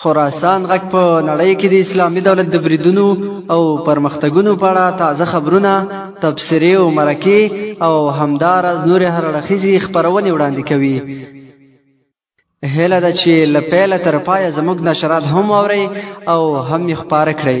خراسان غږ په نړۍ کې د اسلامي دولت د بریدونو او پرمختګونو په اړه تازه خبرونه، تبصرې او مرکې او همداراز نورې هراړخیزې خپرونې وړاندې کوي. هیله ده چې له پیله تر پایه زموږ نشرات هم واورئ او هم یې خپاره کړئ.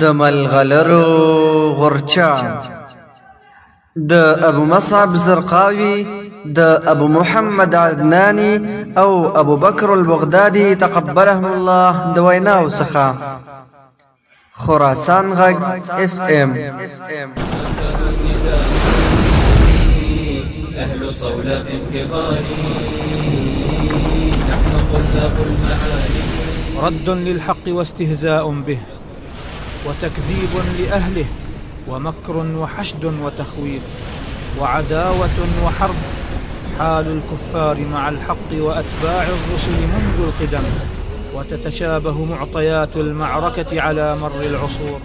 د ملغلرو غرچا د ابو مصعب زرقاوي د ابو محمد عدناني او ابو بکر البغدادي تقبلهم الله د ویناو څخه خراسان غږ اف ام أهل صولة الكبار نحن طلاب المعالي رد للحق واستهزاء به وتكذيب لأهله ومكر وحشد وتخويف وعداوة وحرب حال الكفار مع الحق واتباع الرسل منذ القدم وتتشابه معطيات المعركه على مر العصور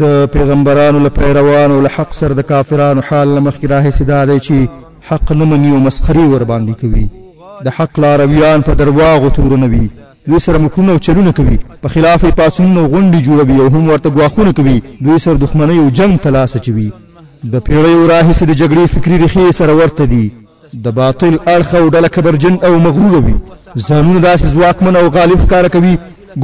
د پېغمبرانو له پیروانو له حق سره د کافرانو حال له مخکې راهیسې دا دی چې حق نه مني او مسخرې ورباندې کوي د حق لارویان په درواغو تورونه وي دوی سره مکرونه او چلونه کوي په خلاف یې پاڅونونه او غونډې جوړوي او هم ورته ګواښونه کوي دوی سره دښمنۍ او جنګ ته لاس اچوي د پیړیو راهیسې د جګړې فکري ریښې یې سره ورته دي د باطل اړخ او ډله کبرجن او مغروره وي، ځانونه داسې ځواکمن او غالب ښکاره کوي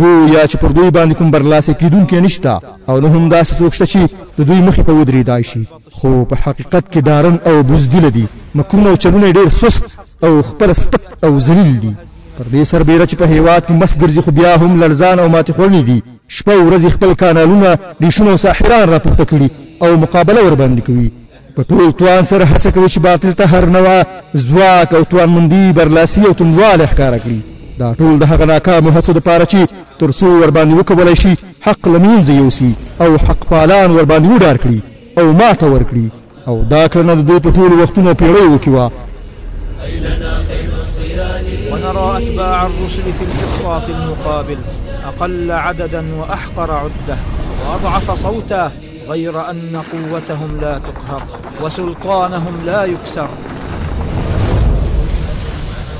ګویا چې پر دوی باندې کوم برلاسې کېدونکی نشته او نه هم داسې څوک شته چې د دوی مخې ته ودرېدای شي، خو په حقیقت کې ډارن او بزدله دي، مکرونه او چلونه یې ډېر سست او خپله سپک او ذلیل دي. پر دې سربېره چې په هېواد کې مست ګرځي خو بیا هم لړزان او ماتې خوړلي دي، شپه او ورځ یې خپل کانالونه، ډیشونه او ساحران راپورته کړي او مقابله ورباندې کوي. په ټول توان سره هڅه کوي چې باطل ته هر نوع ځواک او توانمندي برلاسي او توندوالی ښکاره کړي دا ټول د هغه ناکامو هڅو دپاره چې تر څو ورباندې وکولی شي حق له منځه یوسي او حق پالان ورباندې وډار کړي او ماته ورکړي او دا کړنه د دوی په ټولو وختونو پیړیو کې وه ونرى أتباع الرسل في القصاص المقابل أقل عددا وأحقر عدة وأضعف صوتا غير ان قوتهم لا تقهر وسلطانهم لا يكسر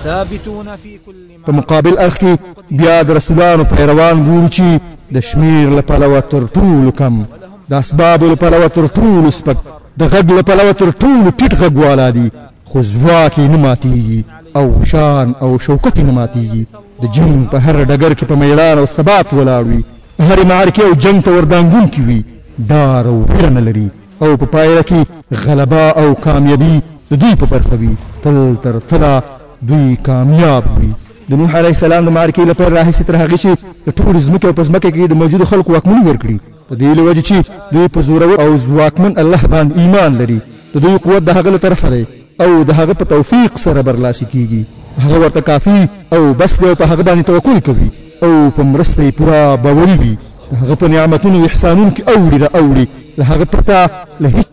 ثابتون في كل په مقابل اړخ کې بیا د رسولانو پیروان ګورو چې د شمیر له پلوه تر ټولو کم د اسبابو له پلوه تر ټولو سپک د غږ له پلوه تر ټولو ټیټ غږ والا دي خو ځواک یې نه ماتیږي او شان او شوکت یې نه ماتیږي، د جنګ په هر ډګر کې په میړانه او ثبات ولاړ وي، هرې معرکې او جنګ ته وردانګونکي وي، ډار او ویره نه لري او په پایله کې غلبه او کامیابي د دوی په برخه وي، تل تر تله دوی کامیاب وي. د نوح علیه السلام د معرکې له پیل راهیسې تر هغې چې د ټولې ځمکې او په ځمکه کې د موجودو خلکو واکمني ورکړي، په دې له وجې چې دوی په زورور او ځواکمن الله باندې ایمان لري، د دوی قوت د هغه له طرفه دی او د هغه په توفیق سره برلاسي کیږي، هغه ورته کافي او بس دی او په هغه باندې توکل کوي او په مرسته یې پوره باوري وي، د هغه په نعمتونو احسانونو کې اوړي را اوړي له هغه پرته له هیچا.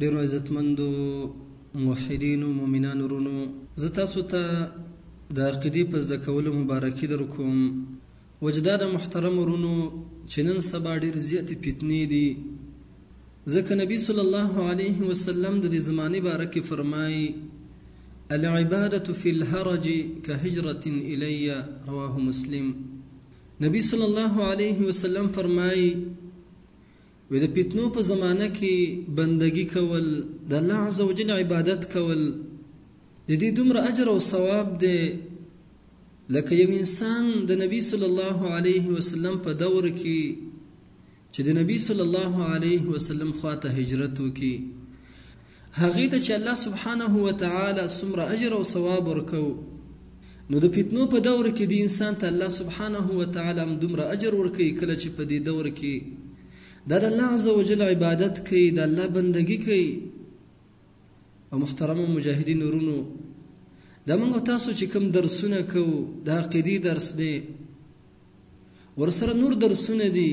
ډېرو عزتمندو موحدینو مومنانو وروڼو! زه تاسو ته د عقیدې په زده کولو مبارکي در کوم. وجه دا ده محترمو وروڼو چې نن سبا ډېرې زیاتې فتنې دي ځکه نبي صلی الله علیه وسلم د دې زمانې باره کې فرمایي، العبادة فی الحرج کهجرة الی، رواه مسلم، نبي صلی الله علیه وسلم فرمایي، وې د فتنو په زمانه کې بندګي کول د الله عزوجل عبادت کول د دې دومره اجر او ثواب دی لکه یو انسان د نبی صلی الله علیه وسلم په دور کې چې د نبی صلی الله علیه وسلم خواته هجرت وکړي هغې ته چې الله سبحانه وتعالی څومره اجر او ثواب ورکوو نو د فتنو په دور کې دې انسان ته الله سبحانه وتعالی هم دومره اجر ورکوي کله چې په دې دور کې دا د الله عز وجل عبادت کوي د الله بندګي کوي او محترمو مجاهدین ورونو دا موږ تاسو چې کوم درسونه کوو د عقیدې درس دی ورسره نور درسونه دي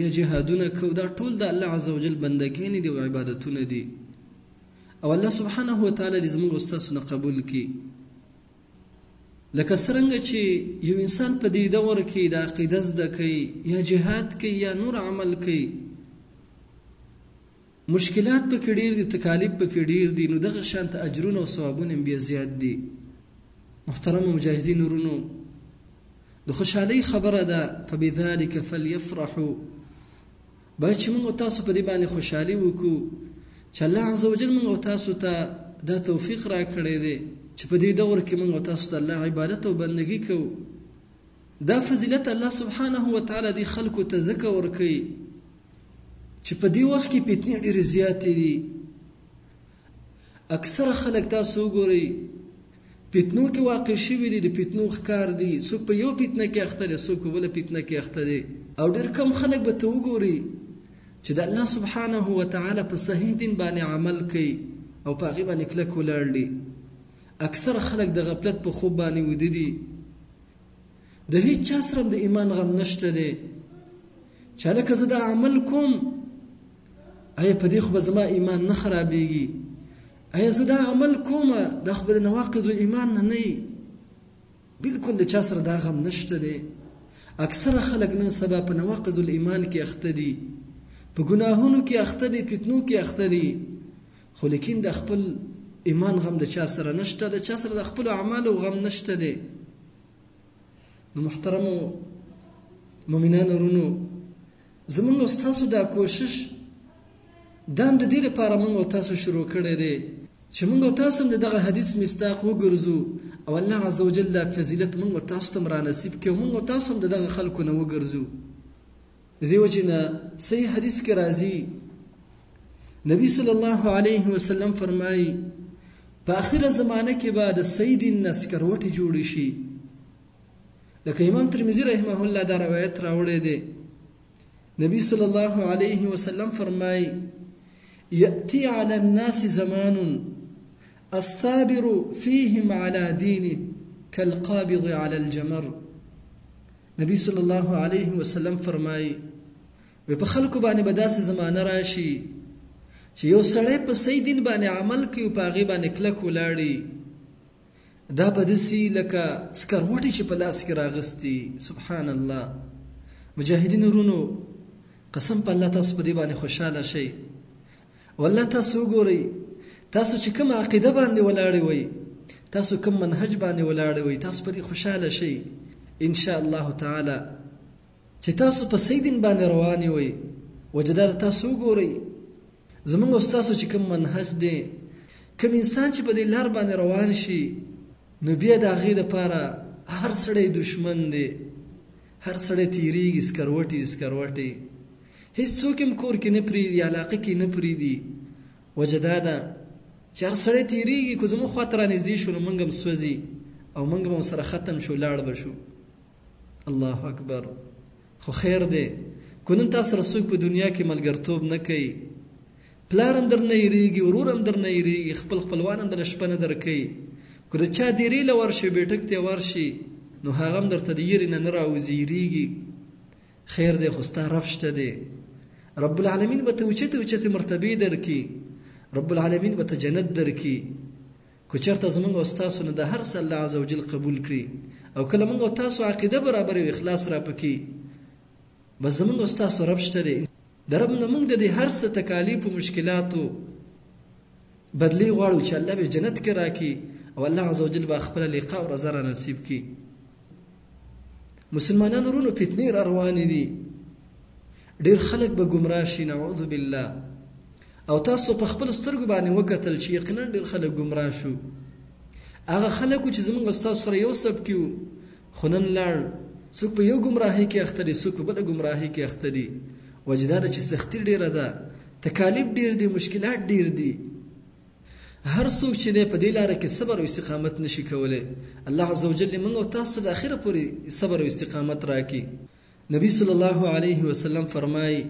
یا جهادونه کو دا ټول د الله عزوجل بندګین دي او عبادتونه دي او الله سبحانه و تعالی دې زموږ استاد نه قبول کړي لکه څنګه چې یو انسان په دې دور کې د عقیده زده کوي یا جهاد کوي یا نور عمل کوي مشکلات پکې ډیر دي تکالیف پکې ډیر دي نو دغه شانته اجرونه او ثوابونه هم بیا زیات دي محترم مجاهدین ورونو د خوشحالي خبره ده فبذلک فليفرحوا باید چې موږ تاسو په دې باندې خوشحالي وکړو چې الله عزوجل موږ تاسو ته دا توفیق را کړی دی چې په دې دور کې موږ تاسو ته الله عبادت او بندگی کوو دا فضیلت الله سبحانه و تعالی دی خلکو ته ځکه ورکوي چې په دې وخت کې فتنې ډېرې زیاتې دي اکثره خلک تاسو وګورئ فتنو کې واقع شوي دي د فتنو ښکار دي څوک په یو فتنه کې اخته دی څوک په بله فتنه کې اخته دی او ډېر کم خلک به ته وګوري چې د الله سبحانه وتعالی په صحیح دین باندې عمل کوي او په هغې باندې کلک ولاړ دي اکثره خلک د غفلت په خوب باندې ویده دي د هیڅ چا سره د ایمان غم نشته دی چې لکه زه دا عمل کوم ایا په دې خو به زما ایمان نه خرابېږي ایا زه دا عمل کوم دا خو به د نواقض الایمان نه نه وي بلکل د چا سره دا غم نشته دی اکثره خلک نن سبا په نواقض الایمان کې اخته دي په ګناهونو کې اخته دي فتنو کې اخته دي خو لیکن د خپل ایمان غم د چا سره نشته د چا سره د خپل اعمالو غم نشته دی نو محترمو مؤمنانو ورونو زمونږ او ستاسو دا کوشش دا هم د دې لپاره مونږ او تاسو شروع کړی دی چې مونږ او تاسو هم د دغه حدیث مصداق وګرځو او الله عزوجل دا فضیلت مونږ او تاسو ته هم رانصیب کړي او مونږ او تاسو هم د دغه خلکو نه وګرځو دیو جنا صحیح حدیث کې راځي نبی صلی الله علیه وسلم فرمایي په اخره زمانه کې به د سید الناس کروټي جوړ شي لکه امام ترمذی رحمه الله دا روایت راوړی دی نبی صلی الله علیه وسلم فرمایي یاتی علی الناس زمان الصابر فيهم على دينه كالقابض على الجمر نبی صلی الله علیه وسلم فرمایي، وې په خلکو باندې به داسې زمانه راشي چې یو سړی په صحیح دین باندې عمل کوي او په هغې باندې کلک ولاړي دا به داسې لکه سکروټې چې په لاس کې راغستي سبحان الله مجاهدینو رونو قسم په الله تاسو په دې باندې خوشاله شئ والله تاسو وګورئ تاسو چې کومه عقیده باندې ولاړې وئ تاسو کوم منهج باندې ولاړې وئ تاسو په دې خوشاله شئ ان شاء الله تعالی چې تاسو په صحیح دین باندې روان وئ وجدار تاسو وګورئ زمونږ استاسو چې کوم منهج دی کوم انسان چې په دې لار باندې روان شي نو بیا د هغې لپاره هر سړی دشمن دی هر سړی تیریږي سکروټي سکروټي هیڅ څوک هم کور کې نه پریږدي علاقه کې نه پریږدي وجه دا ده چې هر سړی تیریږي که زموږ خواته رانږدې شو نو موږ هم سوځي او موږ به سره ختم شو لاړ به شو الله اکبر خو خیر دی که نن تا سره څوک په دنیا کې ملګرتوب نه کوي پلار هم درنه یریږي ورور هم درنه یریږي خپل خپلوان هم درله شپه نه درکوي که د چا دیرې له ورشي بېټک ته ورشي نو هغه هم درته د یرې نه نه راوځي یریږي خیر دی خو ستا رب شته دی رب العالمین به ته اوچتې اوچتې مرتبې درکړي رب العالمین به ته جنت درکړي که چېرته زمونږ او ستاسو نه د هر څه الله عز وجل قبول کړي او کله مونږ او تاسو عقیده برابر او اخلاص را پکې بس زمونږ او ستاسو رب شته دی د رب نه مونږ د دې هر څه تکالیف او مشکلاتو بدلی غواړو چې الله به جنت کې راکړي او الله عز وجل به خپل لقاء او رضا را نصیب کړي مسلمانانو ورونو فتنې را روانې دي ډېر خلک به ګمراه شي نعوذ بالله او تاسو په خپل سترګو باندې وکتل چې یقینا ډېر خلک ګمراه شو هغه خلکو چې زمونږ استاد سره یو سب کیو خنن لاړ څوک په یو ګمراهي کې اخته دي څوک په بل ګمراهي کې اخته دي وجدار چې سختی ډیره ده تکالیف ډیر دي مشکلات ډیر دي هر څوک چې دی په دې لاره کې صبر او استقامت نه شي کولی، الله عزوجل دې موږ او تاسو ته د اخره پورې صبر او استقامت راکړي. نبي صلی الله علیه وسلم فرمایي،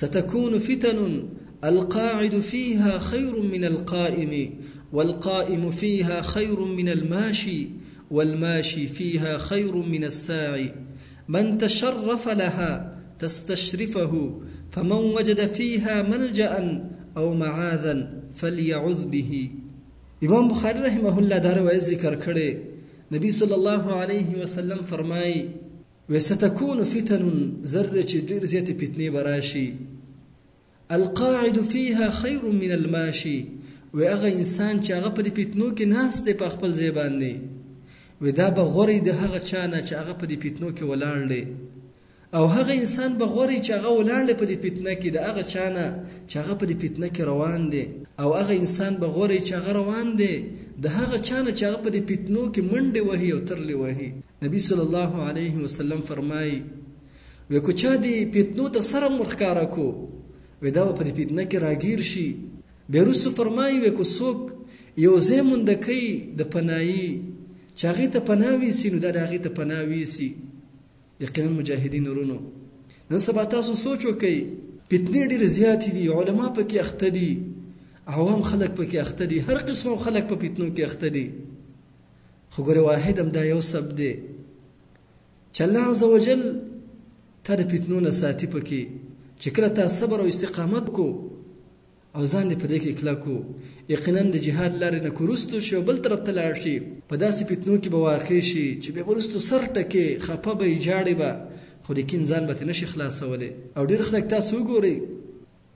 ستکون فتن القاعد فیها خیر من القائم والقائم فیها خیر من الماشي والماشي فیها خیر من الساعي من تشرف لها تستشرفه فمن وجد فيها ملجأ او معاذا فليعذ به. امام بخاری رحمه الله دا روایت ذکر کړی، نبی صلی الله علیه وسلم فرمائی، وی ستکون فتن ذر چی ډیر زیاتی فتنی به راشی، القاعد فيها خير من الماشي وی هغه انسان چې هغه په دې فتنو کې ناست دی په خپل ځای باندې وی دا به غوری د هغه چا نه چې هغه په دې فتنو کې ولاړ دی او هغه انسان به غوری چې هغه ولاړ دی په دې فتنه کې د هغه چا نه چې هغه په دې فتنه کې روان دی او هغه انسان به غوری چې هغه روان دی د هغه چا نه چې هغه په دې فتنو کې منډې وهي او ترلې وهي نبی صلی الله علیه وسلم فرمایي وې کو چا دې فتنو ته سر هم ورښکاره کو وې دا به په دې فتنه کې راګیر شي بیا وروسته فرمایي وې کو څوک یو ځای مونده کوي د پناهي چې هغې ته پناه ویسي نو دا د هغې ته پناه ویسي یقینا مجاهدین ورونو نن سبا تاسو سوچ وکړئ فتنې ډېرې زیاتې دي علما پکې اخته دي عوام خلک پکې اخته دي هر قسم خلک په فتنو کې اخته دي خو ګوره واحد هم دا یو سب دی چې الله عزوجل تا د فتنو نه ساتي په کې چې کله تا صبر او استقامت کو او ځان دې په دې کې کلک کو یقینا د جهاد لارې نه کوروستو شي او بل طرف ته لاړ شي په داسې فتنو کې به واقع شي چې بیا وروستو سر ټکې خپه به یې جاړې به خو لیکن ځان به ترې نشي خلاصولی او ډېر خلک تاسو وګورئ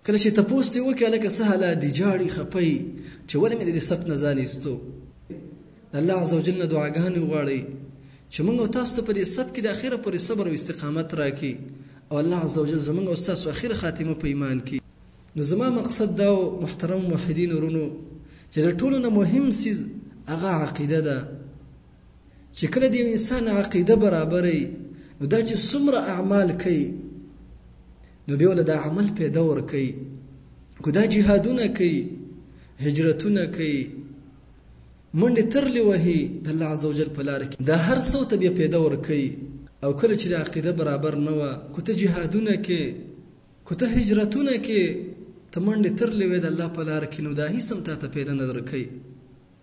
کله چي تپوس دي وکي هلکه څه حالات دي جاړي خپه يي چي ولي مي ددي سبت نه ځان ايستو د الله عزوجل نه دعاګاني وغواړي چي موږ او تاسو ته په دي سبت کي د اخيره پوري صبر او استقامت راکي او الله عزوجل زموږ او ستاسو اخيره خاتمه په ايمان کي نو زما مقصد دا و محترم موحدين ورونو چي د ټولو نه مهم څيز هغه عقيده ده چي کله د يو انسان عقيده برابري نو دا چي څومره اعمال کوي نو بیا له دا عمل پیدا ورکوي که دا جهادونه کوي هجرتونه کوي منډې ترلې وهي د الله عز وجل په لار کې دا هر څه ته بیا پیدا ورکوي او کله چې عقیده برابر نه وه که ته جهادونه کې که ته هجرتونه کې ته منډې ترلې وې د الله په لار کې نو دا هیڅ هم تا ته پیدا نه درکوي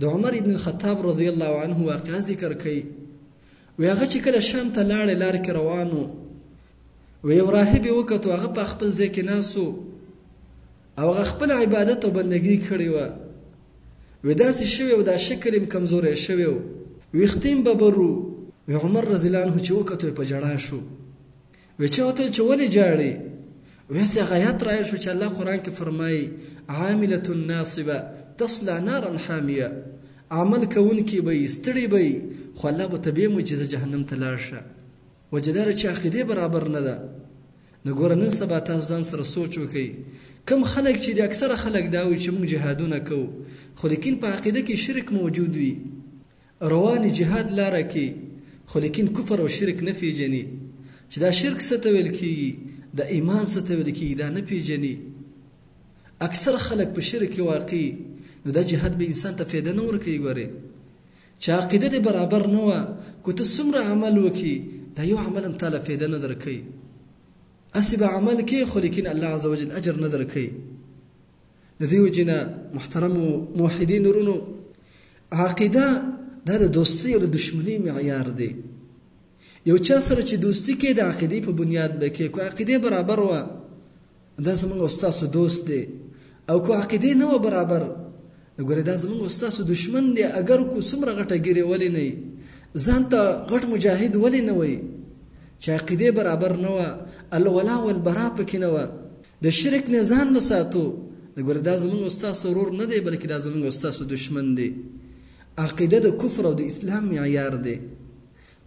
د عمر ابن الخطاب رضی الله عنه واقعه ذکر کوي، وایي هغه چې کله شام ته لاړی لار کې روان و، وایي یو راهب یې وکتو هغه په خپل ځای کې ناست و او هغه خپل عبادت او بندګي کړې وه، وایي داسې شوی و دا شکل یې هم کمزوری شوی و، ویښته یې هم ببر و، وایي عمر رضی الله عنه چې وکتو یې په ژړا شو، وې چا وتل چې ولې جاړي وې سه غیات راي شو چې الله قران کې فرمایي عامله ناصبه تصلى نارا حاميه عمل کوونکی به ستړي به خو الله به تبه مجزه جهنم ته لاړ شه وجدار چې عقیده برابر نه ده نو ګور نن سبا تاسو ځان سره سوچ وکئ کم خلک چې د اکثره خلک دا وي چې موږ جهادونه کوو خو لیکن په عقیده کې شرک موجود وي رواني جهاد لاره کي خو ليکن کفر او شرک نه فيجني چي دا شرک څه ته ويل کيږي دا ايمان څه ته ويل کيږي دا نه فيجني اکثر خلک په شرک کي واقع نو دا جهاد به انسان ته فيده نه ورکوي ګوري چي عقيده دي برابر نه وه کو ته څومره عمل وکي دا يو عمل هم تاله فيده نه درکوي اسي به عمل کي خو ليکن الله عزوجل اجر نه درکوي د دې وجې نه محترمو موحدینو ورونو عقیده دا د دوستۍ او د دشمنۍ معیار دی یو چا سره چې دوستي کې د عقیدې په بنیاد به کې کو عقیده برابر وه دا زمونږ او ستاسو دوست دی او کو عقیده نه وه برابر نو ګورې دا زمونږ او ستاسو دشمن دی اگر کو څومره غټه ګیرې ولې نه ځان ته غټ مجاهد ولې نه وي چې عقیده برابر نه وه الولا والبرا پکې نه وه د شرک نه ځان وساتو د ګوره دا زمونږ او ستاسو ورور نه دی بلکې دا زمونږ او ستاسو دشمن دی عقیده د کفر او د اسلام معیار دی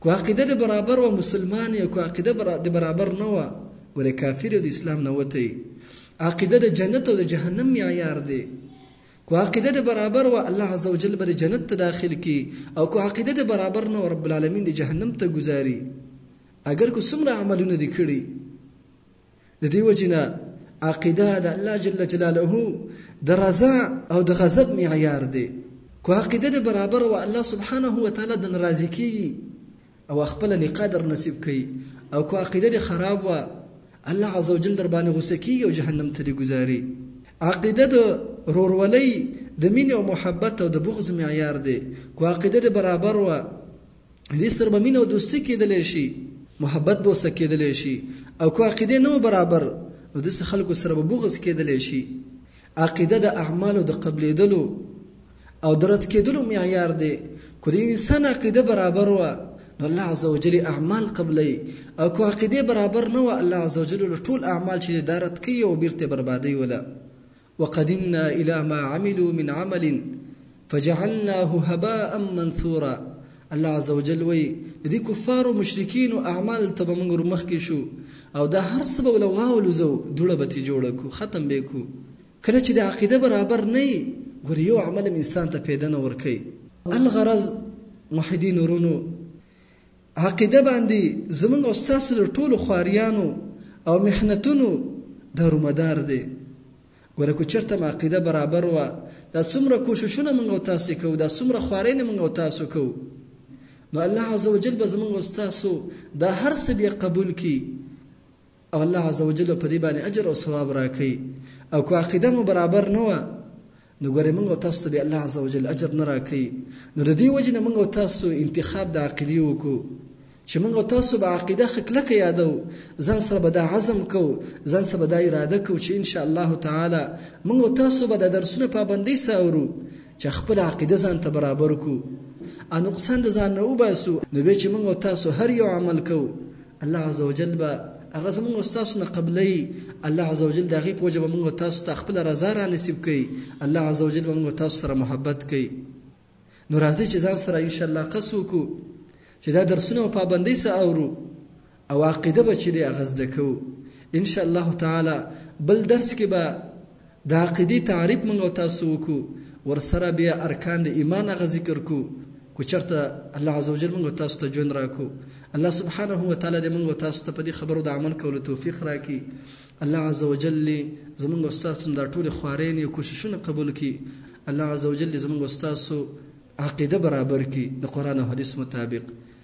که عقیده د برابر و مسلمان یې که عقیده د برابر نه وه ګوره کافر او د اسلام نه وتی عقیده د جنت او د جهنم معیار دی کو عقیده د برابر و الله عزوجل به جنت ته داخل کی او کو عقیده د برابر نه رب العالمین د جهنم ته گذاري اگر کو څومره عملونه دي کړی د دې وجې نه عقیده د الله جل جلاله د رضا او د غضب معیار دی که عقیده دې برابر و الله سبحانه و تعالی د ناراضي کیږي او خپل لقا در نصیب کوي او که عقیده دې خراب و الله عز وجل در باندې غوسه کیږي او جهنم ته دې ګذاري عقیده د رورولۍ د مینې او محبت او د بغض معیار دی که عقیده دې برابر و دې سره به مینه او دوستي کېدلی شي، محبت به ورسره کېدلی شي او که عقیدې نه وه برابر نو داسې خلکو سره به بغض کېدلی شي. عقیده د اعمالو د قبلېدلو او د رد کېدلو معیار دی. که د یو انسان عقیده برابر وه نو الله عزوجل یې اعمال قبلوي او که عقیدې برابر نه وه الله عزوجل له ټول اعمال چې دی دا رد کوي او بېرته یې بربادوي وله وقدمنا الي ما عملو من عمل فجعلناه هباء منثورا الله عزوجل وایي د دې کفارو مشرکینو اعمال ته به موږ ورمخکې شو او دا هر څه به وله واولوزو دوړه به ترې جوړه کړو ختم به یې کړو کله چې د عقیده برابر نه یي ګوره یو عمل هم انسان ته پیدا نه ورکوي الغرض محدین ورونو عقیده باندې زمونږ او ستاسې د ټولو خواریانو او محنتونو دارومدار دی. ګوره که چېرته هم عقیده برابر وه، دا څومره کوششونه مونږ او تاسې کوو، دا څومره خوارینې مونږ او تاسو کوو، نو الله عزوجل به زمونږ او ستاسو دا هر څه بیا قبول کړي او الله عزوجل به په دې باندې اجر او ثواب راکړي او که عقیده مو برابر نه وه، نو ګورې موږ او تاسو ته به الله عز وجل اجر نه راکوي نو د دې وجې نه موږ او تاسو انتخاب د عقیدې وکړو چې موږ او تاسو به عقیده ښه کلکه یادو ځان سره به دا عزم کو ځان سره به دا اراده کو چې ان شاء الله تعالی موږ او تاسو به د درسونو پابندۍ سره اورو چې خپل عقیده ځان ته برابر کو او نقصان د ځان نه وباسو نو بیا چې موږ او تاسو هر یو عمل کو الله عز وجل به هغه زمونږ او ستاسو نه قبلوي الله عز وجل د هغې په وجه به مونږ او تاسو ته خپله رضا را نصیب کوي الله عز وجل به مونږ او تاسو سره محبت کوي نو راځئ چې ځان سره انشاءالله قص وکړو چې دا درسونه په پابندۍ سره اورو او عقیده به چې دی هغه زده کوو انشاءالله تعالی بل درس کې به د عقیدی تعریف مونږ او تاسو وکړو ورسره بیا ارکان د ایمان هغه ذکر کو کو چرته الله عزوجل مونږ او تاسو ته ژوند راکو الله سبحانه و تعالی دې مونږ او تاسو ته په دې خبرو د عمل کولو توفیق راکړي الله عزوجل دې زمونږ او تاسو د ټول خوارین او کوششونه قبول کړي الله عزوجل دې زمونږ او تاسو عقیده برابر کړي د قران او حدیث مطابق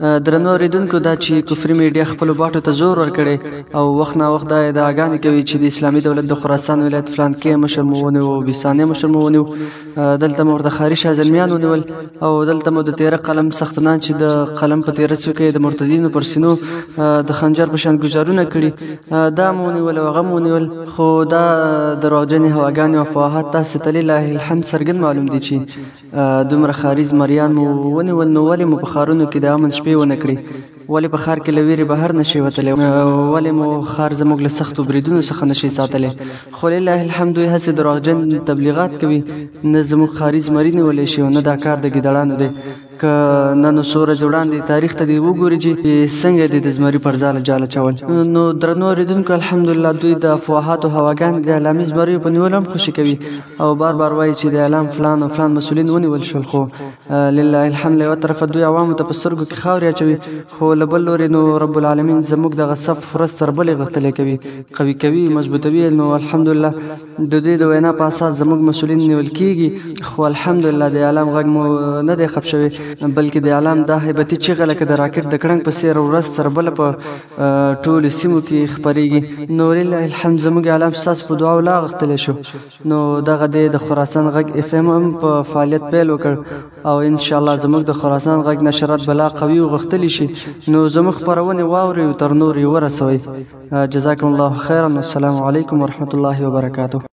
درنو اوریدونکو دا چې کفري میډیا خپل باټو ته زور ورکړي او وخت نا وخت دا ادعاګانې کوي چې د اسلامي دولت د خراسان ولایت فلان کې مشر مو ونیو او بیسانې مشر مو ونیو دلته مو ورته خاري شازلمیان ونیول او دلته مو د تیره قلم سختنان چې د قلم په تیره څو کې د مرتدینو پر سینو د خنجر په شان گزارونه کړي دا مو ونیول او هغه مو ونیول خو دا دروغجنې هواګانې او افواهات تاسو ته لله الحمد څرګند معلوم دي چې دومره ښاري زمریان مو ونیول نو ولې مو په ښارونو کې د امن شپې ونه کړې ولې په ښار کې له ویرې بهر نشي وتلی ولې مو ښار زموږ له سختو بریدونو څخه نشي ساتلی خو لله الحمد دوی هسې دروغجن تبلیغات کوي نه زموږ ښاري زمري نیولی شي او نه دا کار د ګیدړانو دی که نن څو ورځې وړاندې تاریخ ته دی وګوري چې څنګه دی د زمري پر ځاله جاله چول نو درنو اورېدونکو الحمدلله دوی د افواهاتو هواګان د علامي زمریو په نیولو هم خوشي کوي او بار بار وایي چې د اعلام فلان او فلان مسولین ونیول شول خو لله الحمد له یو طرفه دوی عوامو ته په سترګو کې خاورې اچوي خو له بل لورې نو رب العالمین زموږ دغه صف ورځ تر بلې غښتلی کوي قوي کوي مضبوطوي نو الحمدلله د دوی د وینا په اساس زموږ مسولین نیول کیږي خو الحمدلله د اعلام غږ مو نه دی خپ شوی بلکې د اعلام دا هیبتي چیغه لکه د راکټ د کړنګ په څیر ورځ تر بله په ټول سیمو کې خبرېږي نو لله الحمد زموږ اعلام ساس په دعا ولا غختل شو نو دغه د خراسان غږ اف ام هم په فعالیت پیل وکړ او ان شاء الله زموږ د خراسان غږ نشرات بلا قوي او غختل شي نو زموږ خبرونه واوري او تر نور ورسوي جزاکم الله خیرا والسلام علیکم ورحمت الله وبرکاته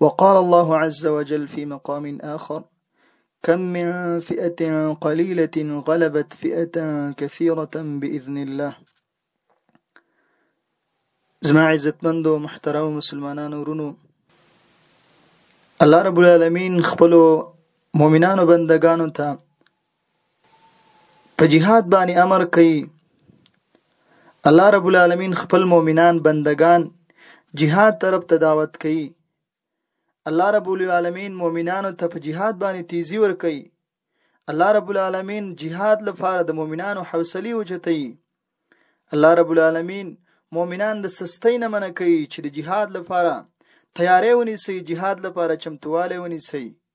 وقال الله عز وجل في مقام آخر كم من فئة قليلة غلبت فئة كثيرة بإذن الله زما عزتمندو محترم مسلمانانو ورونو الله رب العالمین خپل مؤمنانو بندگانو ته په جهاد باندې امر کوي الله رب العالمین خپل مؤمنان بندگان جهاد طرف ته دعوت کوي الله رب العالمین مؤمنانو ته په جهاد باندې تیزی ور کوي الله رب العالمین جهاد لپاره د مؤمنانو حوصله وجتي الله رب العالمین مؤمنان د سستۍ نه منع کوي چې د جهاد لپاره تیارې ونیسي جهاد لپاره چمتواله ونیسي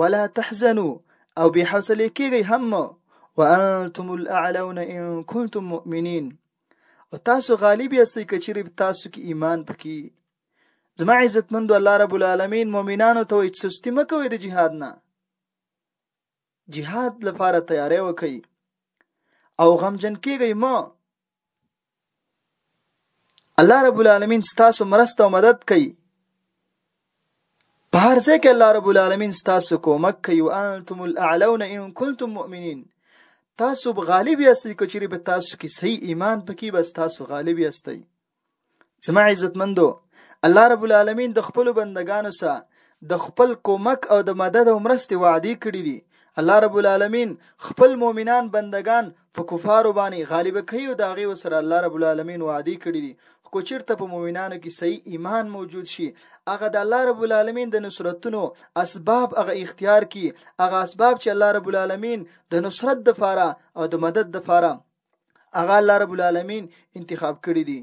ولا تحزنوا او به حوصله کیږئ هم وانتم الاعلون ان كنتم مؤمنين او تاسو غالب یاستئ کچری تاسو کې ایمان پکې زما عزتمند الله رب العالمین مؤمنانو ته وایي سستی مکوئ د جهاد نه جهاد لپاره تیاری وکړئ او غمجن کیږئ مو الله رب العالمین ستاسو مرسته او مدد کوي په هر ځای کې الله رب العالمین ستاسو کومک کوي او انتم الاعلون ان کنتم مؤمنین تاسو غالب یاستئ کچری به تاسو کې صحیح ایمان پکې بس تاسو غالب یاستئ زما عزتمندو الله رب العالمین د خپل بندگانو سره د خپل کومک او د مدد او مرستې وعده کړې دي الله رب العالمین خپل مؤمنان بندگان په کفارو باندې غالب کوي او دا غي وسره الله رب العالمین وعده کړې دي کو چیرته په مؤمنانو کې صحیح ایمان موجود شي هغه د الله رب العالمین د نصرتونو اسباب هغه اختیار کی هغه اسباب چې الله رب العالمین د نصرت د فاره او د مدد د فاره هغه الله رب العالمین انتخاب کړی دی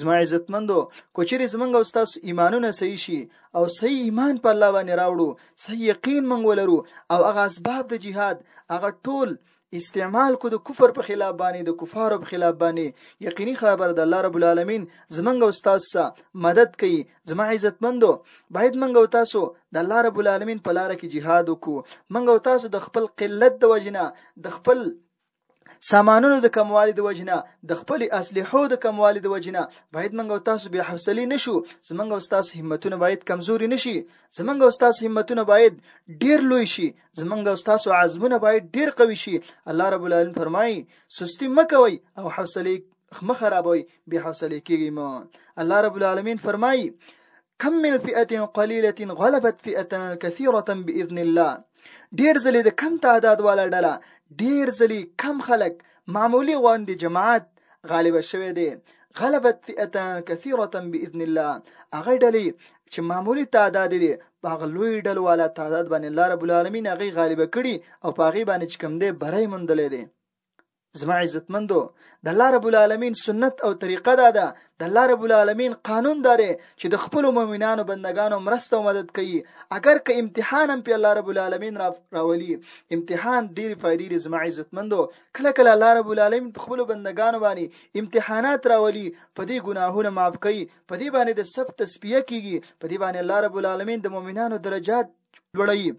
زما عزتمندو کوچری زمنګ او تاسو ایمانونه صحیح شي او صحیح ایمان په الله باندې راوړو صحیح یقین منګ ولرو او هغه اسباب د جهاد هغه ټول استعمال کو د کفر په خلاف باندې د کفارو په خلاف باندې یقیني خبر د الله رب العالمین زمنګ او تاسو مدد کوي زما عزتمندو باید منګ او تاسو د الله رب العالمین په لار کې jihad وکړو منګ او تاسو د خپل قلت د وجنه د خپل سامانونو د کموالي د وجنه د خپل اسلحو د کموالي د وجنه باید منګ او تاسو به حوصله نشو زمنګ او تاسو همتونه باید کمزوري نشي زمنګ او تاسو همتونه باید ډیر لوی شي زمنګ او تاسو عزمونه باید ډیر قوي شي الله رب العالمین فرمایي سستی مکوي او حوصله مخ خرابوي به حوصله کیږي مو الله رب العالمین فرمایي کم من فئه قلیله غلبت فئه کثیره باذن الله ډیر ځلې د کم تعداد والا ډله ډیر ځلې کم خلک معمولی غونډې جماعت غالب شوه دی غلبت فئه کثیره باذن الله هغه ډلې چې معمولی تعداد دي په هغه لوی ډلو والا تعداد باندې الله رب العالمین هغه غالب کړي او په هغه باندې چې کم دی برای موندلې دي زما عزتمندو د الله رب العالمین سنت او طریقه دا ده د الله رب العالمین قانون دا دی چې د خپل مؤمنانو بندگانو مرسته او مدد کوي اگر که امتحان هم په الله رب العالمین را راولي امتحان ډیر فائدې لري زما عزتمندو کله کله الله رب العالمین په خپل بندگانو باندې امتحانات راولي په دې ګناهونه معاف کوي په دې باندې د سب تسبیح کیږي په دې باندې الله رب العالمین د مؤمنانو درجات لوړوي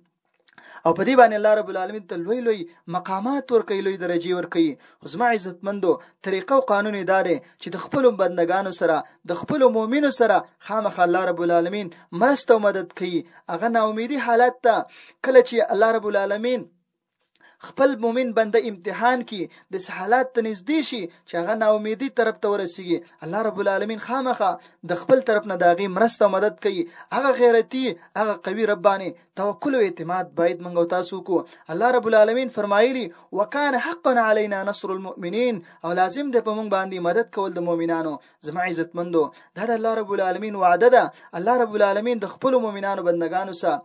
او په دې باندې الله رب العالمین ته لوی لوی مقامات ورکوي لوی درجه ورکوي خو زما عزتمندو طریقه او قانون دا دی چې د خپل بندگانو سره د خپل مؤمنو سره خامخ الله رب العالمین مرسته او مدد کوي هغه ناامیدي حالت ته کله چې الله رب العالمین خپل مؤمن بنده امتحان کی د حالات ته نږدې شي چې هغه ناامیدي طرف ته ورسیږي الله رب العالمین خامخه د خپل طرف نه داغي مرسته مدد کوي هغه غیرتی هغه قوي ربانه توکل او اعتماد باید منګو تاسو کو الله رب العالمین فرمایلی وکان حقا علینا نصر المؤمنین او لازم ده په مونږ باندې مدد کول د مؤمنانو زما عزت مندو دا د الله رب العالمین وعده ده الله رب العالمین د خپل مؤمنانو بندگانو سره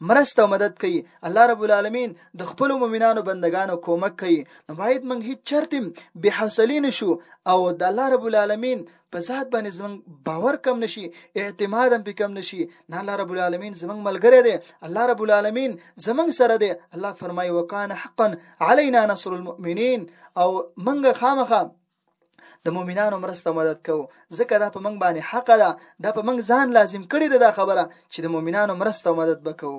مرسته او مدد کوي الله رب العالمین د خپل مؤمنانو بندگانو کومک کوي نو باید موږ هیڅ چرته به حوصله نشو او د الله رب العالمین په ذات باندې زمنګ باور کم نشي اعتماد هم په کم نشي نه الله رب العالمین زمنګ ملګری دی الله رب العالمین زمنګ سره دی الله فرمای وکان حقا علينا نصر المؤمنين او منګه خامخه د مؤمنانو مرسته مدد کوو ځکه دا په منګ باندې حق ده دا په منګ ځان لازم کړی ده دا خبره چې د مؤمنانو مرسته مدد وکړو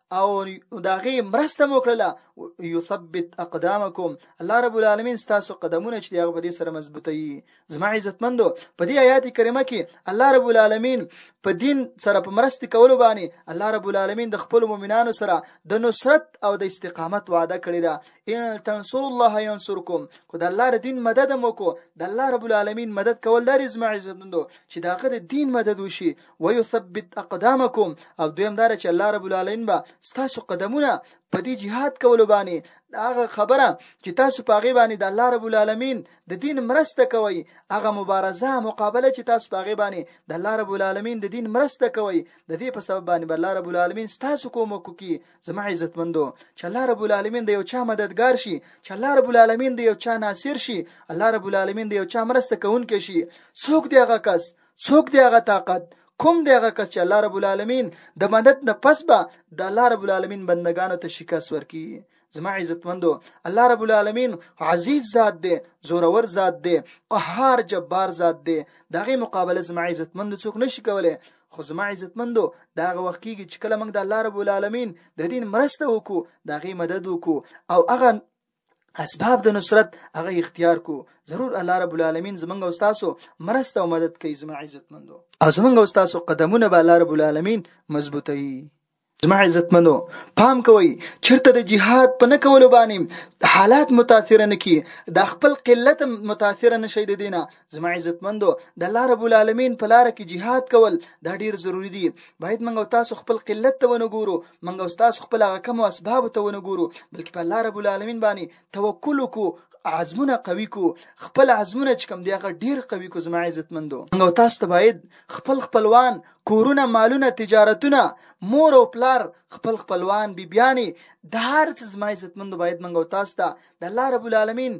او دا غي مرسته مو کړله یثبت اقدامکم الله رب العالمین تاسو قدمونه چې هغه په دې سره مضبوطه یي زما عزتمندو په دې آیات کریمه کې الله رب العالمین په دین سره په مرسته کولو باندې الله رب العالمین د خپل مؤمنانو سره د نصرت او د استقامت وعده کړې ده ان تنصر الله ينصركم کو د الله د دین مدد مو کو د الله رب العالمین مدد کول لري زما عزتمندو چې داغه د دین مدد وشي ويثبت اقدامکم او دویم دار چې الله رب العالمین به تاسو قدمونه په دې jihad کولو باندې هغه خبره چې تاسو په غي باندې د الله رب العالمین د دین مرسته کوي هغه مبارزه مقابله چې تاسو په غي باندې د الله رب العالمین د دین مرسته کوي د دې په سبب باندې الله رب العالمین تاسو کوم کوي زما عزت مندو چې الله رب العالمین د یو چا مددگار شي چې الله رب العالمین د یو چا ناصر شي الله رب العالمین د یو چا مرسته کوونکی شي څوک دی هغه کس څوک دی هغه طاقت کوم دی هغه کس چې الله رب العالمین د مدد نه پس به د الله رب العالمین بندگانو ته شکست ورکړي زما عزتمندو الله رب العالمین عزیز ذات دی زورور ذات دی قهار جبار ذات دی دغه مقابله زما عزتمندو څوک نشي کولای خو زما عزتمندو دا هغه وخت کېږي چې کله موږ د الله رب العالمین د دین مرسته وکړو د هغې مدد وکړو او هغه اسباب د نصرت هغه اختیار کو ضرور الله رب العالمین زمونږ او تاسو مرسته او مدد کوي زما عزت مندو او زمونږ او تاسو قدمونه به الله رب العالمین مضبوطوي زما عزت منو پام کوئ چرته د جهاد په نه کولو باندې حالات متاثر نه کی د خپل قلت متاثر نه شي د دینه زما عزتمندو د الله رب العالمین په لار کې jihad کول دا ډیر ضروری دی باید موږ او تاسو خپل قلت ته ونه ګورو موږ او تاسو خپل هغه کم او اسباب ته ونه ګورو بلکې په الله رب العالمین باندې توکل وکړو عزمونه قوي کو خپل عزمونه چې کوم دی هغه ډیر قوي کو زما عزتمندو موږ او تاسو ته باید خپل خپلوان کورونه مالونه تجارتونه مور او پلار خپل خپلوان بیبیانی د هر څه زما عزتمندو باید موږ او تاسو ته د الله رب العالمین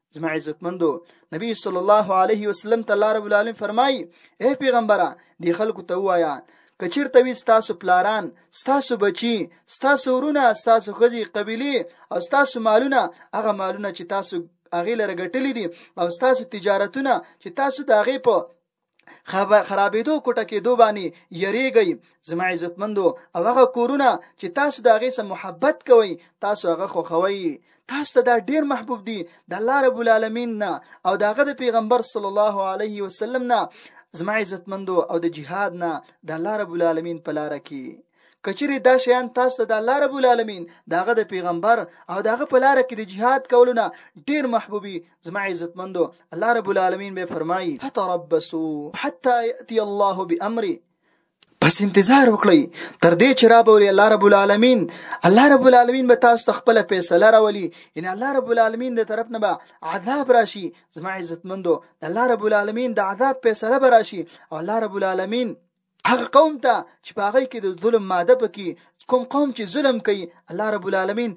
زما عزتمندو نبی صلی الله علیه وسلم ته الله رب العالمین فرمایي اے پیغمبره دی خلکو ته وایا کچیرته وي ستاسو پلاران ستاسو بچي ستاسو ورونه ستاسو خزي قبيله او ستاسو مالونه هغه مالونه چې تاسو هغه لره ګټلې دي او ستاسو تجارتونه چې تاسو د هغه په خبر خرابېدو کوټه کېدو باندې یریږئ زما عزتمندو او هغه کورونه چې تاسو د هغې سره محبت کوئ تاسو هغه خوښوئ تاسو ته دا ډیر محبوب دي د الله رب العالمین نه او داغه د پیغمبر صلی الله علیه وسلم نه زما عزتمندو او د جهاد نه د الله رب العالمین په لار کې کچری دا شیان تاسو ته د الله رب العالمین داغه د پیغمبر او داغه په لار کې د جهاد کولو نه ډیر محبوبي زما عزتمندو الله رب العالمین به فرمایي فتربصوا حتى ياتي الله بامره پس انتظار وکړئ تر دې چې رابولي الله رب العالمین الله رب العالمین به تاسو ته خپل فیصله راولي ان الله رب العالمین د طرف نه به عذاب راشي زما عزتمندو الله رب العالمین د عذاب فیصله به راشي او الله رب العالمین هغه قوم ته چې په هغه کې د ظلم ماده پکې کوم قوم چې ظلم کوي الله رب العالمین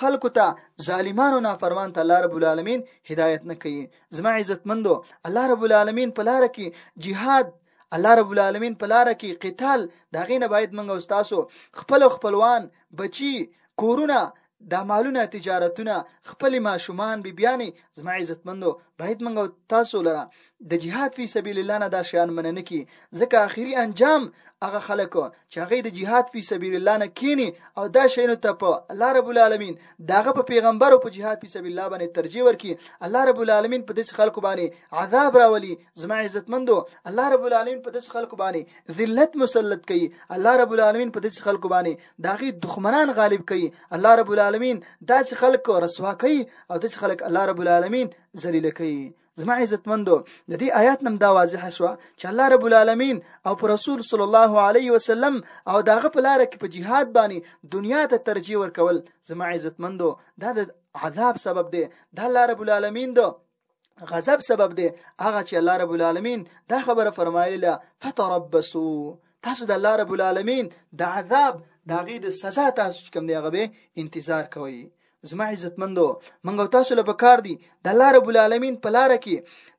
خلکو ته ظالمانو نافرمان ته الله رب العالمین هدایت نه کوي زما عزتمندو الله رب العالمین په لار کې jihad الله رب العالمین په لار کې قتال دا غینه باید منګه او تاسو خپل خپلوان بچي کورونه دا مالونه تجارتونه خپل ماشومان بی بیانې زما عزتمندو باید منګ تاسو لره د جهاد فی سبیل الله نه دا شیان مننه کی ځکه اخیری انجام هغه خلک چې هغه د جهاد فی سبیل الله نه کینی او دا شینو ته په الله رب العالمین داغه په پیغمبر او په جهاد فی سبیل الله باندې ترجیح ورکي الله رب العالمین په دې خلکو باندې عذاب راولي زما عزتمندو الله رب العالمین په دې خلکو باندې ذلت مسلط کوي الله رب العالمین په دې خلکو باندې دا غي دښمنان غالب کوي الله رب العالمین داسې خلک رسوا کوي او داسې خلک الله رب العالمین ذلیل کوي زما عزتمندو د دې آیات نم دا واضح شو چې الله رب العالمین او پر رسول صلی الله علیه وسلم او داغه په لار کې په جهاد باندې دنیا ته ترجیح ورکول زما عزتمندو دا د عذاب سبب دی دا الله رب العالمین دو غضب سبب دی هغه چې الله رب العالمین دا خبره فرمایلی لا فتربسو تاسو د الله رب العالمین د عذاب دا غي د سزا تاسو چې کوم دی هغه به انتظار کوئ زما عزتمندو منګو تاسو له پکار دي د الله رب العالمین په لار کې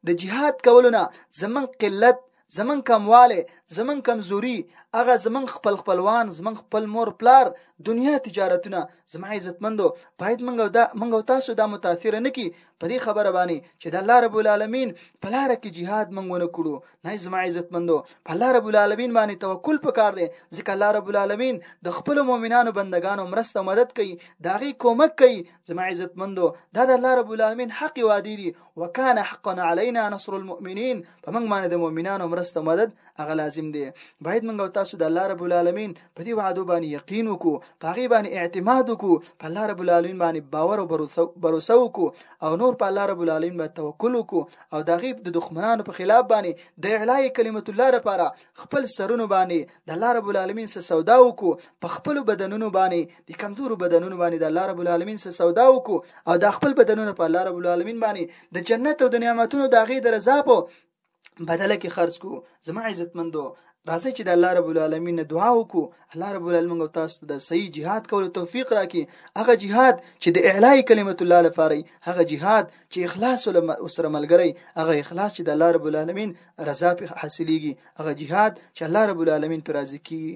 د جهاد کولو نه زمون قلت زمنګ کمواله زمنګ کمزوري هغه زمنګ خپل خپلوان زمنګ خپل مور پلار دنیا تجارتونه زما عزتمندو باید منګو دا منګو تاسو دا متاثر نه کی په دې خبره باندې چې د الله رب العالمین په لار کې jihad منګونه کړو نه زما عزتمندو په الله رب العالمین باندې توکل پکار دی ځکه الله رب العالمین د خپل مؤمنانو بندگانو مرسته مدد کوي داغي کومک کوي زما عزتمندو دا د الله رب العالمین حق وادي دي وکانه حقا علینا نصر المؤمنین په موږ باندې د مؤمنانو مرسته مدد هغه لازم دی باید موږ او تاسو د الله رب العالمین په دې وعده باندې یقین وکړو په هغه باندې اعتماد وکړو په الله رب العالمین باندې باور او باور وکړو او نور په الله رب العالمین باندې توکل وکړو او د غیب د دښمنانو په خلاف باندې د اعلی کلمت الله لپاره خپل سرونو باندې د الله رب العالمین سره سودا وکړو په خپل بدنونو باندې د کمزورو بدنونو باندې د الله رب العالمین سره سودا وکړو او د خپل بدنونو په الله رب العالمین باندې د جنت او د نعمتونو د غي د رضا په بدله کې خرج کو زما عزتمندو راځي چې د الله رب العالمین دعا وکړو الله رب العالمین او تاسو د صحیح jihad کولو توفیق راکړي هغه jihad چې د اعلاء کلمت الله لپاره هغه jihad چې اخلاص سره ملګری هغه اخلاص چې د الله رب العالمین رضا په حاصلېږي هغه jihad چې الله رب العالمین پر راضي کیږي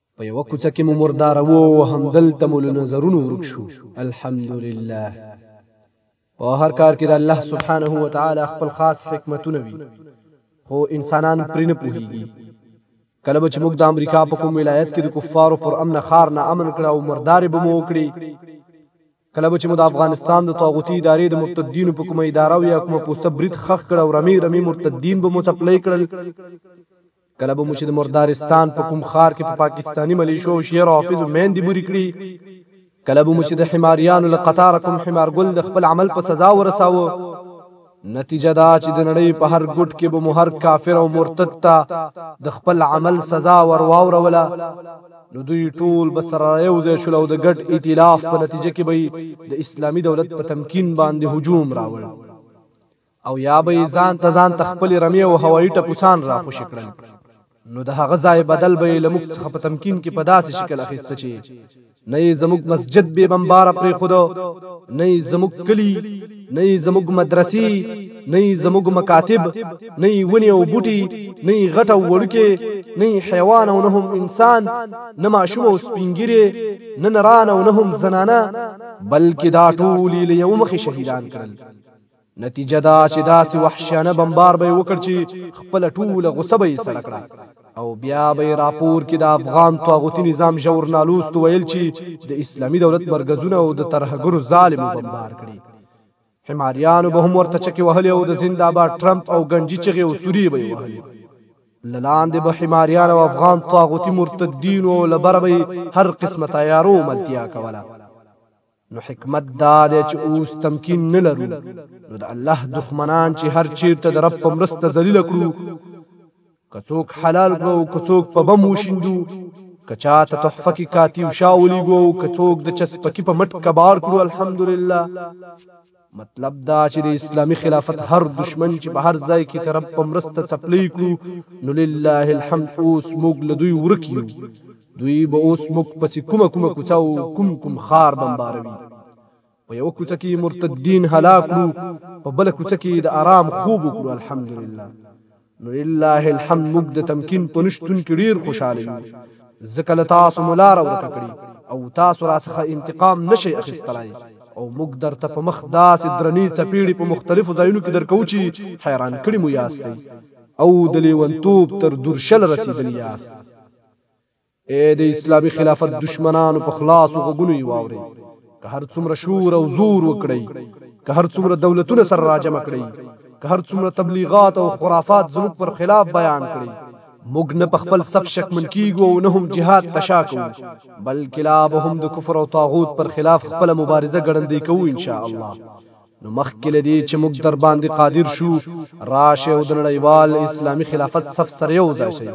په یو کوڅه کې مو مردار وو او همدلته مو له نظرونو ورک شو الحمدلله په هر کار کې د الله سبحانه و تعالی خپل خاص حکمتونه وي خو انسانان پرې نه پوهیږي کله به چې موږ د امریکا په کوم ولایت کې د کفارو پر امن خار نه امن کړه او مردارې به مو وکړي کله به چې موږ د افغانستان د طاغوتي ادارې د مرتدینو په کومه اداره او یا کومه پوسټه برید خخ کړه او رمی رمی مرتدین به مو چپلې کړل کله به مو چې د مردارستان په کوم خار کې په پاکستانی ملیشو او شیر حافظ مین دی بری کړی کله به مو چې د حماریانو له قطار کوم حمار ګل د خپل عمل په سزا ورساوه نتیجه دا چې د نړۍ په هر ګډ کې به مو هر کافر او مرتد ته د خپل عمل سزا ورواوروله نو دوی ټول به سره یو ځای شول او د ګډ ائتلاف په نتیجه کې به د اسلامي دولت په تمکین باندې هجوم راوړل او یا به ځان ته ځان ته خپل رمی او هوایي ټپوسان را خوش کړل نو د هغه ځای بدل به لمک څخه په تمکین کې په داسې شکل اخیسته چې نه زموږ مسجد به بمبار پر خود نه زموږ کلی نه زموږ مدرسې نه زموږ مکاتب نه ونی او بوټي نه غټه وړکه نه حیوان او نه هم انسان نه ماشوم او سپینګری نه نران او نه هم زنانه بلکې دا ټول له یو مخې شهیدان کړل نتیجه دا چې داسې وحشیانه بمبار به وکړ چې خپل ټوله غصه به یې سړه کړه او بیا به راپور کې د افغان طاغوتی نظام ژورنالوست ویل چې د اسلامي دولت مرګزونه او د ترهګرو ظالم بمبار کړي حماریانو به هم ورته چکه وهلې او د زنداباد ترامپ او گنجي چغې او سوري به وهلې للاندې به حماریان او افغان طاغوتی مرتدین او لبربې هر قسمه تیارو ملتیا کوله نو حکمت دا دی چې اوس تمکین نه لرو نو د الله دښمنان چې هر چیرته د رب په مرسته ذلیل کړو که څوک حلال کو که څوک په بم وشیندو که چاته تحفه کې کاتیو شاولی ګو که څوک د چسپکی په مټ کبار کړو الحمدلله مطلب دا چې د اسلامي خلافت هر دشمن چې په هر ځای کې ترب په مرسته څپلۍ کړو نو لله الحمد اوس موږ له دوی ورک یو دوی به اوس موږ پسې کومه کومه کوڅه او کوم کوم خار بمباروي په یو کوڅه کې مرتدین هلاک کړو په بل کوڅه کې د آرام خوب وکړو الحمدلله نو لله الحمد موږ د تمکین په نشتون کې ډیر خوشاله یو ځکه له تاسو مو لاره ورکه کړې او تاسو راڅخه انتقام نشئ اخیستلای او موږ درته په مخ داسې درنې څپېړې په مختلفو ځایونو کې درکو چې حیران کړي مو یاستئ او د لیونتوب تر درشل رسیدلی یاست اے د اسلامي خلافت دشمنانو په خلاص وګونو یې واوري که هر څومره شور او زور وکړي که هر څومره دولتونه سره راجمع کړي که هر څومره تبلیغات او خرافات زموږ پر خلاف بیان کړي موږ نه په خپل صف شکمن کیږو او نه هم جهاد تشا کوو بلکې لا به هم د کفر او طاغوت پر خلاف خپل مبارزه ګړندې کوو ان شاء الله نو مخکې له دې چې موږ در باندې قادر شو راشه او د نړیوال اسلامي خلافت صف سره یو ځای شئ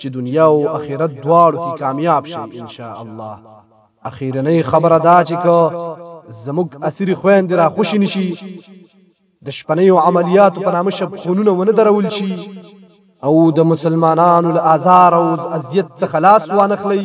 چې دنیا او آخرت دواړو کې کامیاب شئ ان شاء الله اخیرنۍ خبره دا چې که زموږ اسیري خویندې را خوشې نشي د شپنیو عملیاتو په نامه شب خونونه ونه درول شي او د مسلمانانو له آزار او اذیت څخه خلاص وانخلي